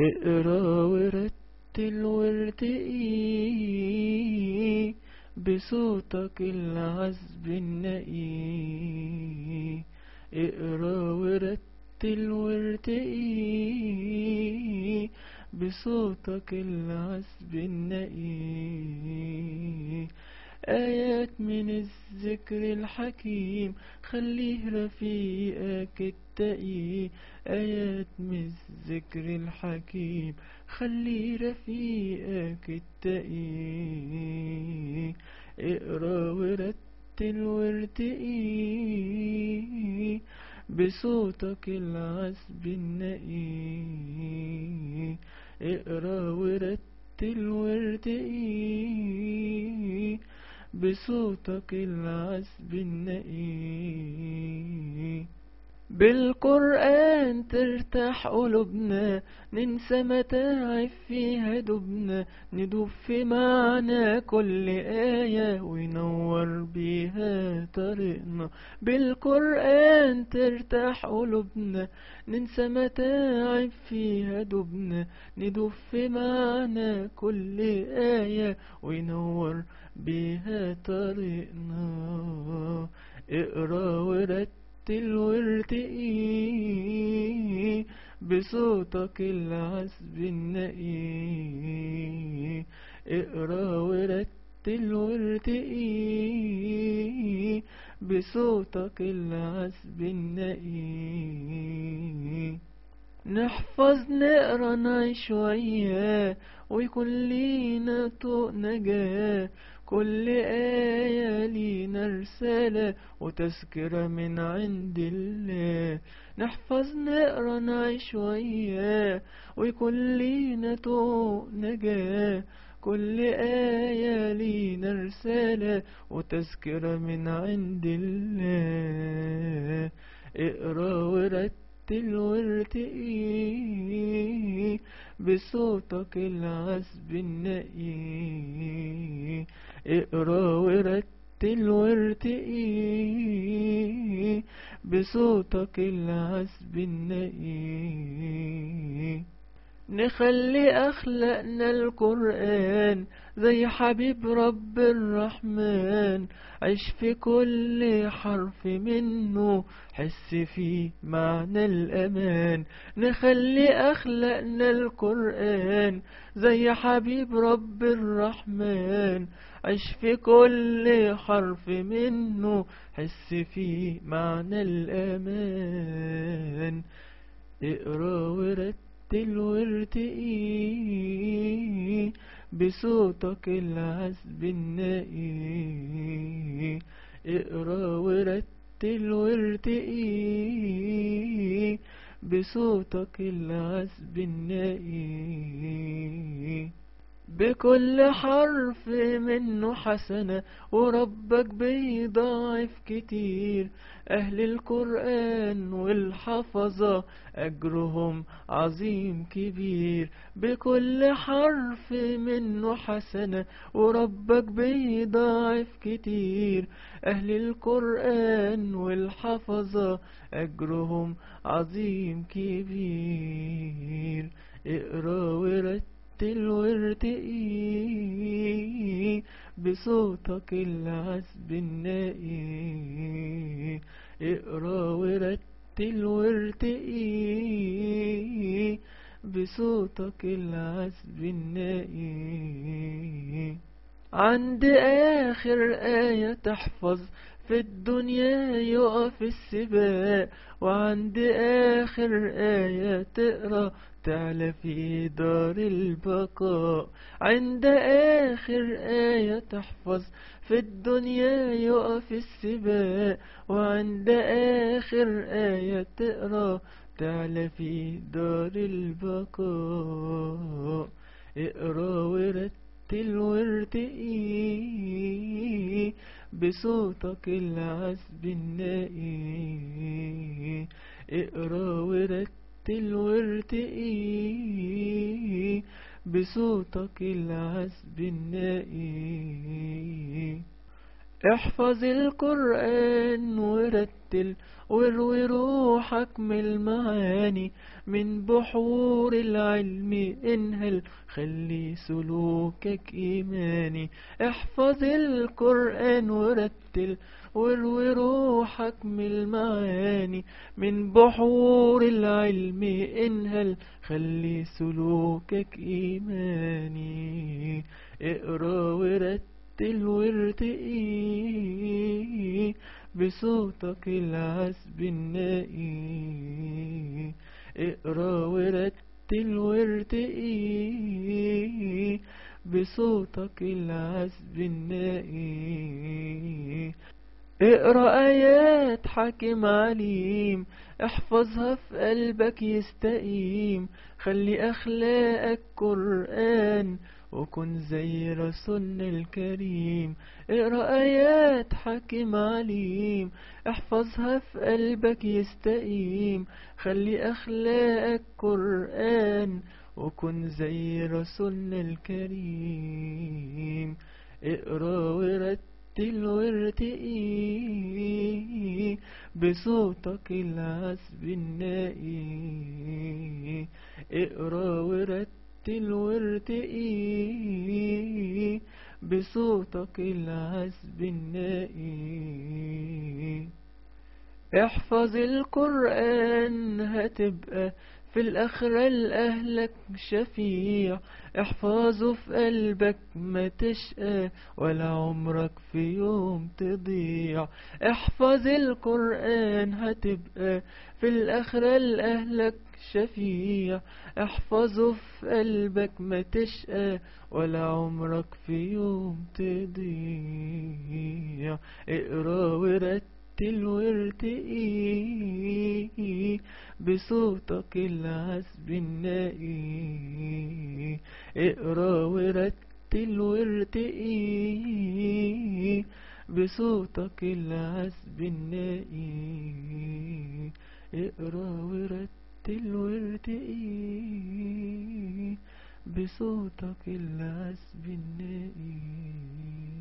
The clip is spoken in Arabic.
اقرا ورتل وارتقي بصوتك العذب النقي اقرا ورتل وارتقي بصوتك العذب النقي آيات من الذكر الحكيم خليه رفيقك التقي آيات من الذكر الحكيم. خليه رفيقك التقي اقرأ ورتل وارتقي بصوتك العذب النقي اقرأ ورتل وارتقي بصوتك العذب النقي بالقرآن ترتاح قلوبنا ننسى متاعب فيها دبنا ندوب في معنى كل آية وينور بيها طريقنا. بالقرآن ترتاح قلوبنا ننسى متاعب فيها دبنا ندوب في معنى كل آية وينور بيها طريقنا. اقرأ ورتل رتل وارتقي بصوتك العذب النقي اقرأ ورتل وارتقي بصوتك العذب النقي نحفظ نقرا نعيش وياه ويكون لينا طوق نجاه كل آية لينا رسالة وتذكرة من عند الله. نحفظ نقرا نعيش وياه ويكون لينا طوق نجاة كل آية لينا رسالة وتذكرة من عند الله. اقرأ ورتل وارتقي بصوتك العذب النقي. اقرأ ورتل وارتقي بصوتك العذب النقي نخلي أخلاقنا القرآن زي حبيب رب الرحمن. عيش في كل حرف منه حس فيه معنى الأمان. نخلي أخلاقنا القرآن زي حبيب رب الرحمن. عيش في كل حرف منه حس فيه معنى الأمان. اقرأ ورتل وارتقي بصوتك العذب النقي اقرأ ورتل وارتقي بصوتك العذب النقي بكل حرف منه حسنة وربك بيضاعف كتير. أهل القرآن والحفظة أجرهم عظيم كبير. بكل حرف منه حسنة وربك بيضاعف كتير. أهل القرآن والحفظة أجرهم عظيم كبير. اقرأ ورتل وارتقي بصوتك العذب النقي اقرأ ورتل وارتقي بصوتك العذب النقي عند آخر آية تحفظ في الدنيا يقف السباق وعند آخر آية تقرأ تعلى في دار البقاء. عند آخر آية تحفظ في الدنيا يقف السباق وعند آخر آية تقرأ تعلى في دار البقاء. اقرأ ورتل وارتقي بصوتك العذب النقي اقرأ ورتل وارتقي بصوتك العذب النقي احفظ القرآن ورتل واروي روحك من المعاني من بحور العلم انهل خلي سلوكك إيماني. احفظ القرآن ورتل واروي روحك من المعاني من بحور العلم انهل خلي سلوكك إيماني. اقرأ ورتل وارتقي بصوتك العذب النائي اقرأ ورتل وارتقي بصوتك العذب النائي اقرأ آيات حاكم عليم احفظها في قلبك يستقيم. خلي أخلاقك قرآن وكن زي رسولنا الكريم. اقرا ايات حاكم عليم. احفظها في قلبك يستقيم. خلي أخلاقك قرآن وكن زي رسولنا الكريم. اقرأ ورتل وارتقي بصوتك العذب النائي اقرأ ورتل وارتقي بصوتك العذب النائي احفظ القرآن هتبقى في الآخرة لأهلك شفيع. احفظه في قلبك ما تشقى ولا عمرك في يوم تضيع. احفظ القرآن هتبقى في الآخرة لأهلك شفيع. احفظه في قلبك ما تشقى ولا عمرك في يوم تضيع. اقرأ ورتل وارتقي بصوتك العذب النائي اقرأ ورتل وارتقي بصوتك العذب النائي اقرأ ورتل وارتقي بصوتك العذب النائي